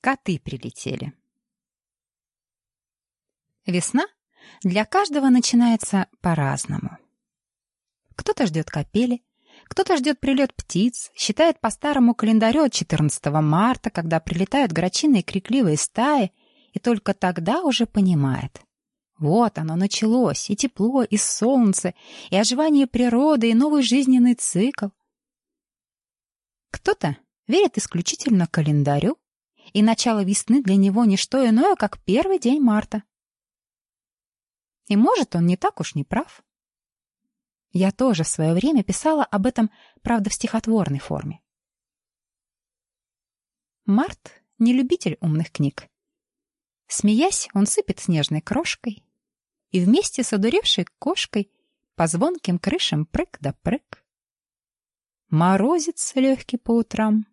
Коты прилетели. Весна для каждого начинается по-разному. Кто-то ждет капели, кто-то ждет прилет птиц, считает по старому календарю от 14 марта, когда прилетают грачиные крикливые стаи, и только тогда уже понимает. Вот оно началось, и тепло, и солнце, и оживание природы, и новый жизненный цикл. Кто-то верит исключительно календарю, и начало весны для него не что иное, как первый день марта. И может, он не так уж не прав. Я тоже в свое время писала об этом, правда, в стихотворной форме. Март — не любитель умных книг. Смеясь, он сыпет снежной крошкой, и вместе с одуревшей кошкой по звонким крышам прыг да прыг. Морозец легкий по утрам,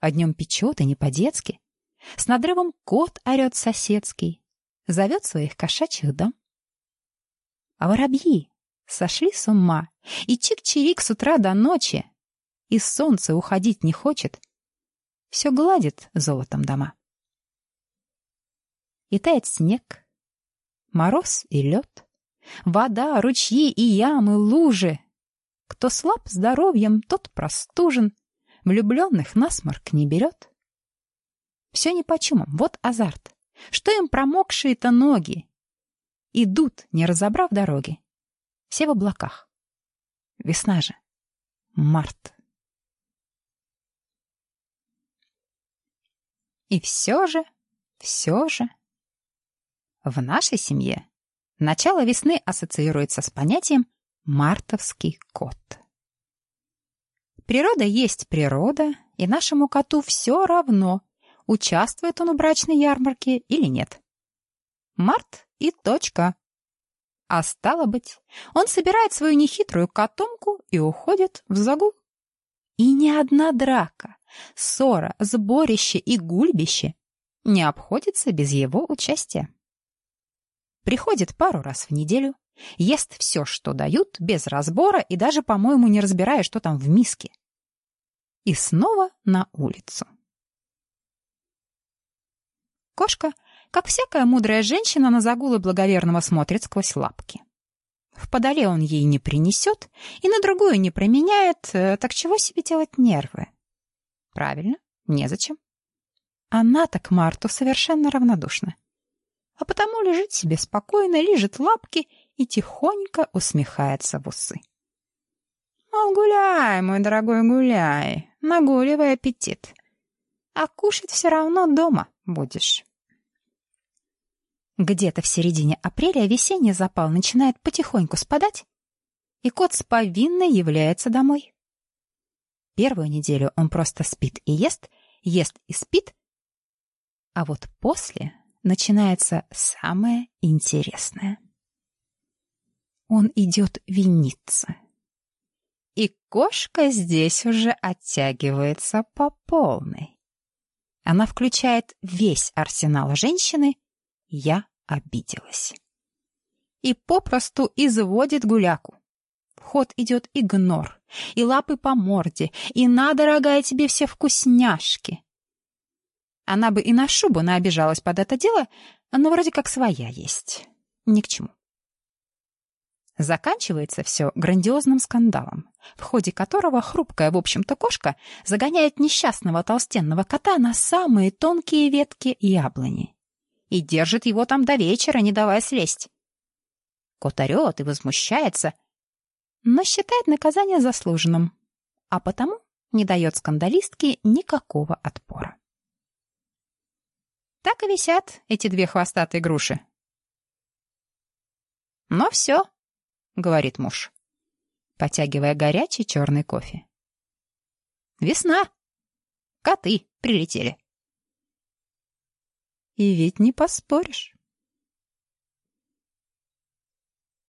а днем печет и не по-детски. С надрывом кот орет соседский, зовет своих кошачьих дом. А воробьи сошли с ума, и чик-чирик с утра до ночи, и солнце уходить не хочет, все гладит золотом дома. И тает снег, мороз и лед, вода, ручьи и ямы, лужи. Кто слаб здоровьем, тот простужен, влюбленных насморк не берет. Все ни почему, вот азарт. Что им промокшие-то ноги? Идут, не разобрав дороги. Все в облаках. Весна же. Март. И все же, все же... В нашей семье начало весны ассоциируется с понятием «мартовский кот». Природа есть природа, и нашему коту все равно, участвует он в брачной ярмарке или нет. Март и точка. А стало быть, он собирает свою нехитрую котомку и уходит в загул. И ни одна драка, ссора, сборище и гульбище не обходится без его участия. Приходит пару раз в неделю, ест все, что дают, без разбора и даже, по-моему, не разбирая, что там в миске. И снова на улицу. Кошка, как всякая мудрая женщина, на загулы благоверного смотрит сквозь лапки. В подоле он ей не принесет и на другую не променяет, э, так чего себе делать нервы? Правильно, незачем. Она-то к Марту совершенно равнодушна. А потому лежит себе спокойно, лежит лапки и тихонько усмехается в усы. Мол, гуляй, мой дорогой, гуляй, нагуливай аппетит. А кушать все равно дома будешь. Где-то в середине апреля весенний запал начинает потихоньку спадать, и кот с повинной является домой. Первую неделю он просто спит и ест, ест и спит, а вот после начинается самое интересное. Он идет виниться. И кошка здесь уже оттягивается по полной. Она включает весь арсенал женщины я обиделась. И попросту изводит гуляку. В ход идет игнор, и лапы по морде, и на, дорогая, тебе все вкусняшки. Она бы и на шубу наобижалась под это дело, но вроде как своя есть. Ни к чему. Заканчивается все грандиозным скандалом, в ходе которого хрупкая, в общем-то, кошка загоняет несчастного толстенного кота на самые тонкие ветки яблони и держит его там до вечера, не давая слезть. Кот орет и возмущается, но считает наказание заслуженным, а потому не дает скандалистке никакого отпора. Так и висят эти две хвостатые груши. «Ну все», — говорит муж, потягивая горячий черный кофе. «Весна. Коты прилетели». И ведь не поспоришь.